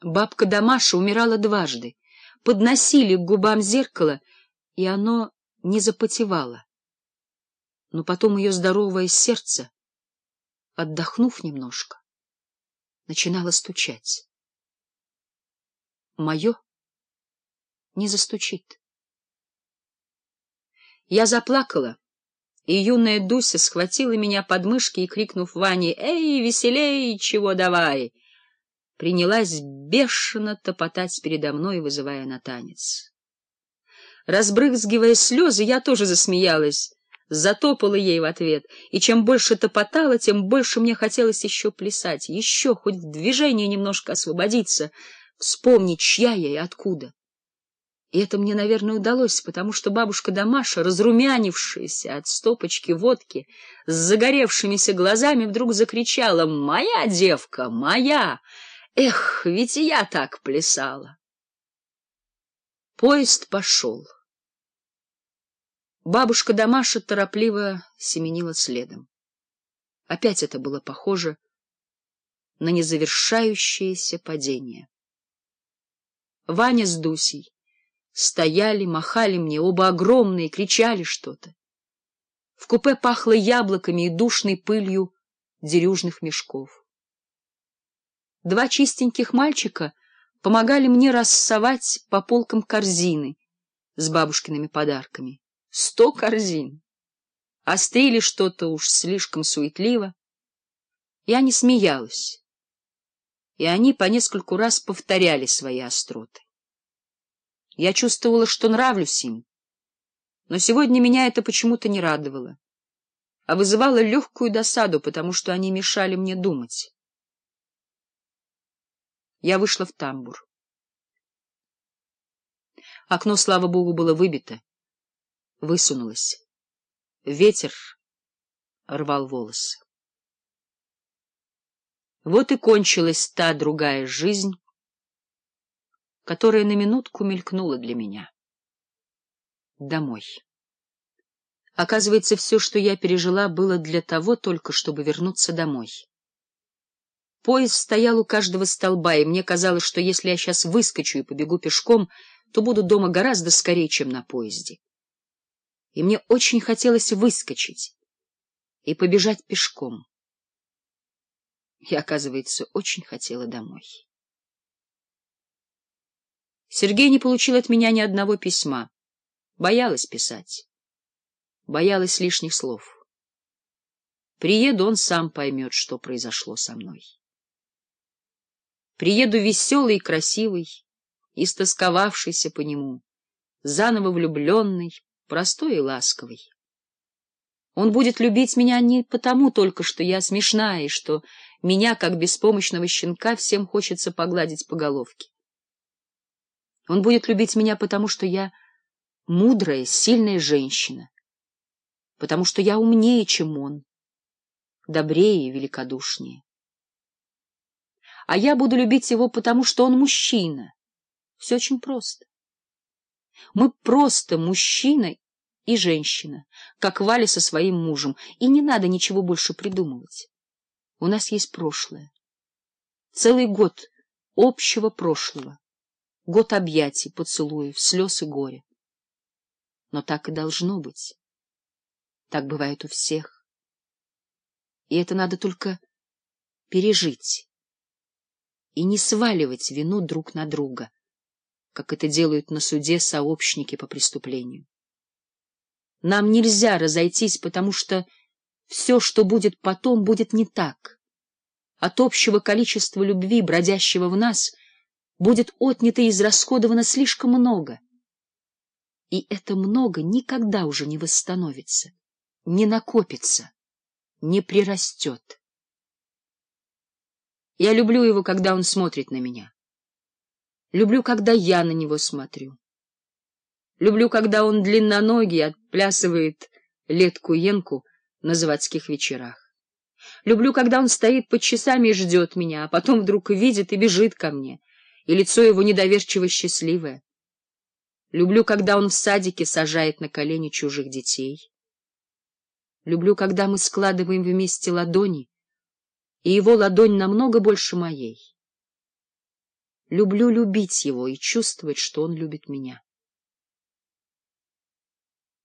Бабка Дамаша умирала дважды. Подносили к губам зеркало, и оно не запотевало. Но потом ее здоровое сердце, отдохнув немножко, начинало стучать. Мое не застучит. Я заплакала, и юная Дуся схватила меня под мышки и, крикнув Ване «Эй, веселей, чего давай!» принялась бешено топотать передо мной, вызывая на танец. Разбрызгивая слезы, я тоже засмеялась, затопала ей в ответ, и чем больше топотала, тем больше мне хотелось еще плясать, еще хоть в движении немножко освободиться, вспомнить, чья я и откуда. И это мне, наверное, удалось, потому что бабушка Дамаша, разрумянившаяся от стопочки водки, с загоревшимися глазами, вдруг закричала «Моя девка! Моя!» Эх, ведь и я так плясала. Поезд пошел. Бабушка Дамаша торопливо семенила следом. Опять это было похоже на незавершающееся падение. Ваня с Дусей стояли, махали мне, оба огромные, кричали что-то. В купе пахло яблоками и душной пылью дерюжных мешков. Два чистеньких мальчика помогали мне рассовать по полкам корзины с бабушкиными подарками. Сто корзин. Острили что-то уж слишком суетливо. Я не смеялась. И они по нескольку раз повторяли свои остроты. Я чувствовала, что нравлюсь им. Но сегодня меня это почему-то не радовало, а вызывало легкую досаду, потому что они мешали мне думать. Я вышла в тамбур. Окно, слава богу, было выбито. Высунулось. Ветер рвал волосы. Вот и кончилась та другая жизнь, которая на минутку мелькнула для меня. Домой. Оказывается, все, что я пережила, было для того только, чтобы вернуться домой. Поезд стоял у каждого столба, и мне казалось, что если я сейчас выскочу и побегу пешком, то буду дома гораздо скорее, чем на поезде. И мне очень хотелось выскочить и побежать пешком. Я, оказывается, очень хотела домой. Сергей не получил от меня ни одного письма. Боялась писать. Боялась лишних слов. Приеду, он сам поймет, что произошло со мной приеду веселый и красивый, истосковавшийся по нему, заново влюбленный, простой и ласковый. Он будет любить меня не потому только, что я смешная и что меня, как беспомощного щенка, всем хочется погладить по головке. Он будет любить меня потому, что я мудрая, сильная женщина, потому что я умнее, чем он, добрее и великодушнее а я буду любить его потому, что он мужчина. Все очень просто. Мы просто мужчина и женщина, как Валя со своим мужем, и не надо ничего больше придумывать. У нас есть прошлое. Целый год общего прошлого. Год объятий, поцелуев, слез и горя. Но так и должно быть. Так бывает у всех. И это надо только пережить и не сваливать вину друг на друга, как это делают на суде сообщники по преступлению. Нам нельзя разойтись, потому что все, что будет потом, будет не так. От общего количества любви, бродящего в нас, будет отнято и израсходовано слишком много. И это много никогда уже не восстановится, не накопится, не прирастет. Я люблю его, когда он смотрит на меня. Люблю, когда я на него смотрю. Люблю, когда он длинноногий отплясывает летку-енку на заводских вечерах. Люблю, когда он стоит под часами и ждет меня, а потом вдруг видит и бежит ко мне, и лицо его недоверчиво счастливое. Люблю, когда он в садике сажает на колени чужих детей. Люблю, когда мы складываем вместе ладони, и его ладонь намного больше моей. Люблю любить его и чувствовать, что он любит меня.